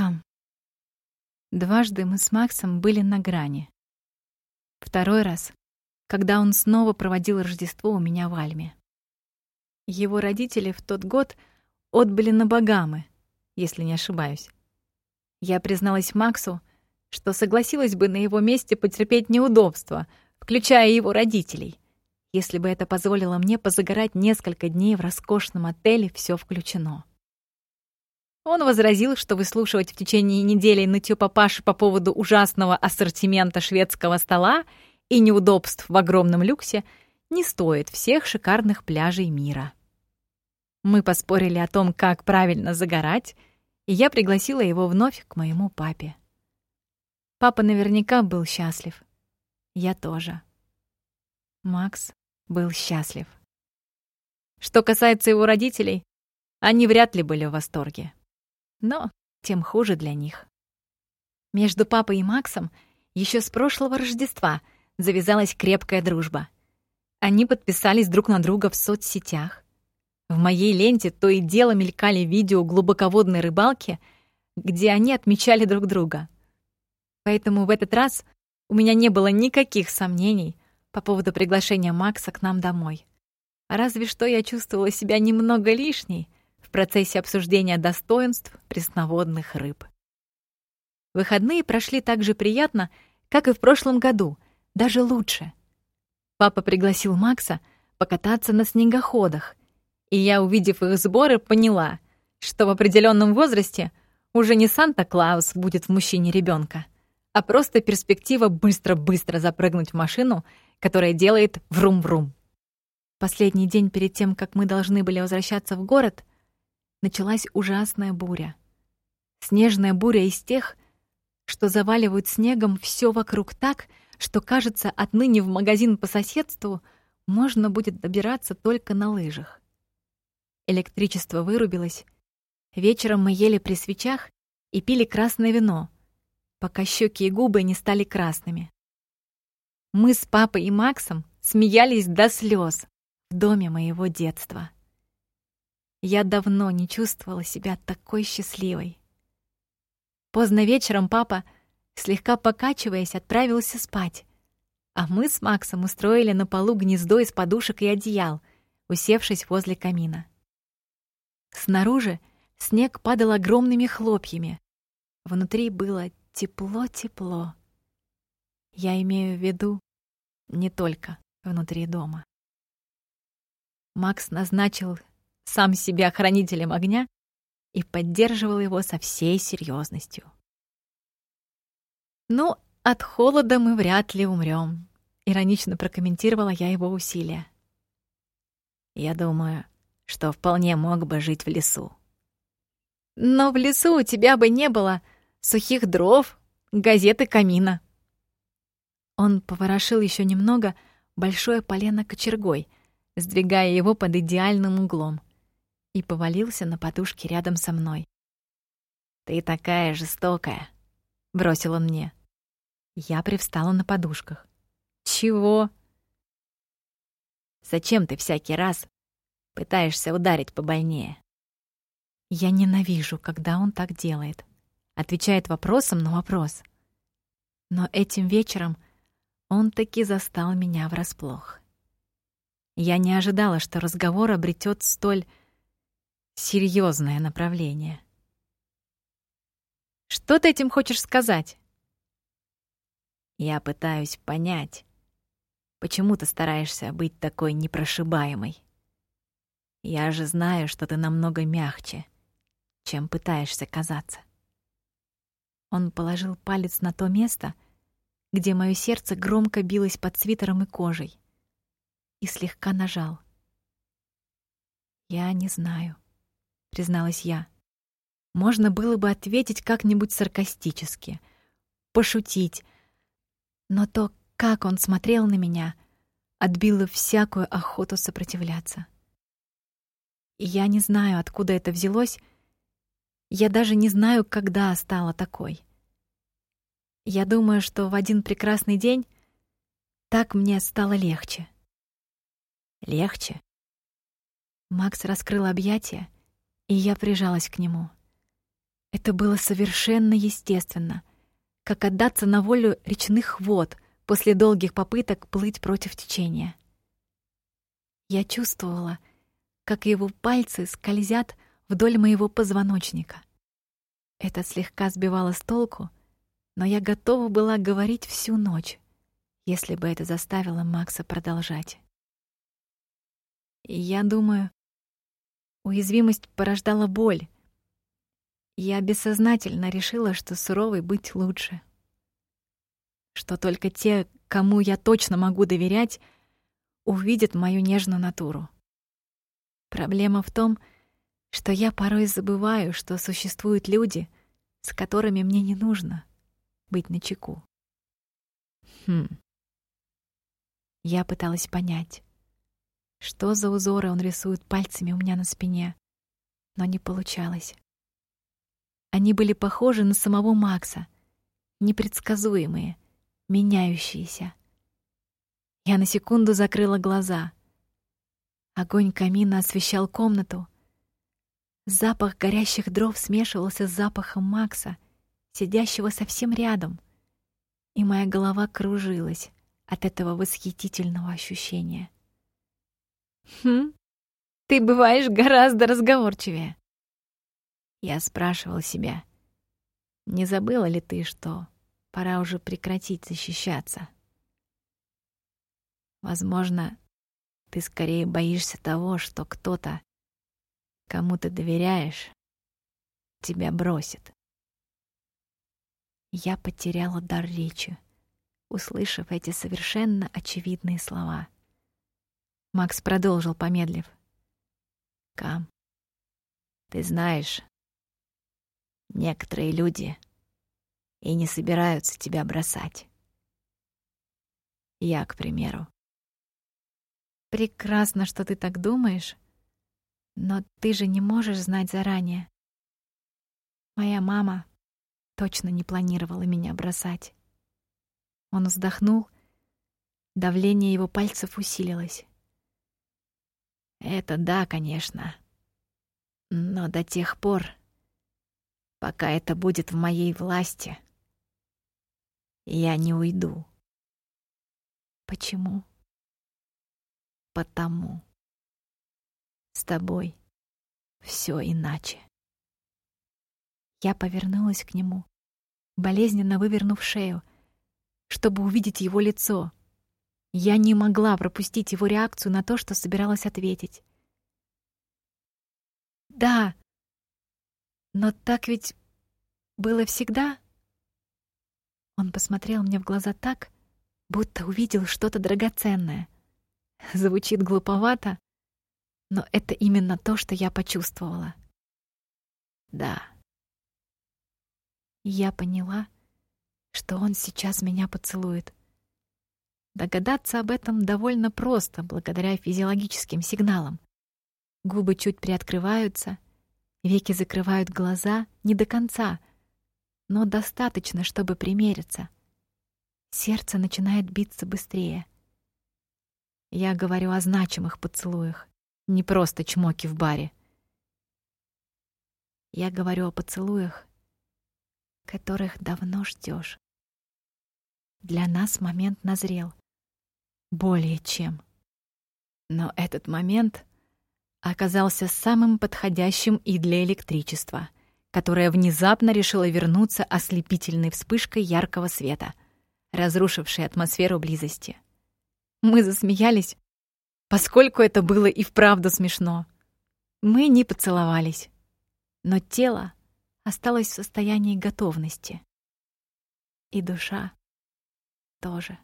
наверняка. Дважды мы с Максом были на грани. Второй раз, когда он снова проводил Рождество у меня в Альме. Его родители в тот год отбыли на Багамы, если не ошибаюсь. Я призналась Максу, что согласилась бы на его месте потерпеть неудобства, включая его родителей, если бы это позволило мне позагорать несколько дней в роскошном отеле «Всё включено». Он возразил, что выслушивать в течение недели нытьё папаши по поводу ужасного ассортимента шведского стола и неудобств в огромном люксе не стоит всех шикарных пляжей мира. Мы поспорили о том, как правильно загорать, и я пригласила его вновь к моему папе. Папа наверняка был счастлив. Я тоже. Макс был счастлив. Что касается его родителей, они вряд ли были в восторге. Но тем хуже для них. Между папой и Максом еще с прошлого Рождества завязалась крепкая дружба. Они подписались друг на друга в соцсетях, в моей ленте то и дело мелькали видео глубоководной рыбалки, где они отмечали друг друга. Поэтому в этот раз у меня не было никаких сомнений по поводу приглашения Макса к нам домой. Разве что я чувствовала себя немного лишней в процессе обсуждения достоинств пресноводных рыб. Выходные прошли так же приятно, как и в прошлом году, даже лучше. Папа пригласил Макса покататься на снегоходах, и я, увидев их сборы, поняла, что в определенном возрасте уже не Санта-Клаус будет в мужчине ребенка, а просто перспектива быстро-быстро запрыгнуть в машину, которая делает врум-врум. Последний день перед тем, как мы должны были возвращаться в город, началась ужасная буря. Снежная буря из тех, что заваливают снегом все вокруг так, что, кажется, отныне в магазин по соседству можно будет добираться только на лыжах. Электричество вырубилось. Вечером мы ели при свечах и пили красное вино, пока щеки и губы не стали красными. Мы с папой и Максом смеялись до слез в доме моего детства. Я давно не чувствовала себя такой счастливой. Поздно вечером папа, слегка покачиваясь, отправился спать, а мы с Максом устроили на полу гнездо из подушек и одеял, усевшись возле камина. Снаружи снег падал огромными хлопьями. Внутри было тепло-тепло. Я имею в виду не только внутри дома. Макс назначил сам себя хранителем огня и поддерживал его со всей серьезностью. «Ну, от холода мы вряд ли умрем», — иронично прокомментировала я его усилия. «Я думаю, что вполне мог бы жить в лесу. Но в лесу у тебя бы не было сухих дров, газеты камина. Он поворошил еще немного большое полено кочергой, сдвигая его под идеальным углом, и повалился на подушке рядом со мной. «Ты такая жестокая», — бросил он мне. Я привстала на подушках. «Чего?» «Зачем ты всякий раз Пытаешься ударить побольнее. Я ненавижу, когда он так делает. Отвечает вопросом на вопрос. Но этим вечером он таки застал меня врасплох. Я не ожидала, что разговор обретет столь серьезное направление. Что ты этим хочешь сказать? Я пытаюсь понять, почему ты стараешься быть такой непрошибаемой. Я же знаю, что ты намного мягче, чем пытаешься казаться. Он положил палец на то место, где мое сердце громко билось под свитером и кожей, и слегка нажал. «Я не знаю», — призналась я. Можно было бы ответить как-нибудь саркастически, пошутить, но то, как он смотрел на меня, отбило всякую охоту сопротивляться. Я не знаю, откуда это взялось. Я даже не знаю, когда стала такой. Я думаю, что в один прекрасный день так мне стало легче. Легче? Макс раскрыл объятия, и я прижалась к нему. Это было совершенно естественно, как отдаться на волю речных вод после долгих попыток плыть против течения. Я чувствовала, как его пальцы скользят вдоль моего позвоночника. Это слегка сбивало с толку, но я готова была говорить всю ночь, если бы это заставило Макса продолжать. И я думаю, уязвимость порождала боль. Я бессознательно решила, что суровой быть лучше. Что только те, кому я точно могу доверять, увидят мою нежную натуру. Проблема в том, что я порой забываю, что существуют люди, с которыми мне не нужно быть начеку. Хм. Я пыталась понять, что за узоры он рисует пальцами у меня на спине, но не получалось. Они были похожи на самого Макса, непредсказуемые, меняющиеся. Я на секунду закрыла глаза. Огонь камина освещал комнату. Запах горящих дров смешивался с запахом Макса, сидящего совсем рядом, и моя голова кружилась от этого восхитительного ощущения. «Хм, ты бываешь гораздо разговорчивее». Я спрашивал себя, не забыла ли ты, что пора уже прекратить защищаться? Возможно, ты скорее боишься того, что кто-то, кому ты доверяешь, тебя бросит. Я потеряла дар речи, услышав эти совершенно очевидные слова. Макс продолжил, помедлив. «Кам, ты знаешь, некоторые люди и не собираются тебя бросать. Я, к примеру. Прекрасно, что ты так думаешь, но ты же не можешь знать заранее. Моя мама точно не планировала меня бросать. Он вздохнул, давление его пальцев усилилось. Это да, конечно. Но до тех пор, пока это будет в моей власти, я не уйду. Почему? Потому. С тобой все иначе. Я повернулась к нему, болезненно вывернув шею, чтобы увидеть его лицо. Я не могла пропустить его реакцию на то, что собиралась ответить. «Да, но так ведь было всегда?» Он посмотрел мне в глаза так, будто увидел что-то драгоценное. Звучит глуповато, но это именно то, что я почувствовала. Да. Я поняла, что он сейчас меня поцелует. Догадаться об этом довольно просто, благодаря физиологическим сигналам. Губы чуть приоткрываются, веки закрывают глаза не до конца — но достаточно, чтобы примериться. Сердце начинает биться быстрее. Я говорю о значимых поцелуях, не просто чмоки в баре. Я говорю о поцелуях, которых давно ждешь. Для нас момент назрел. Более чем. Но этот момент оказался самым подходящим и для электричества — которая внезапно решила вернуться ослепительной вспышкой яркого света, разрушившей атмосферу близости. Мы засмеялись, поскольку это было и вправду смешно. Мы не поцеловались, но тело осталось в состоянии готовности. И душа тоже.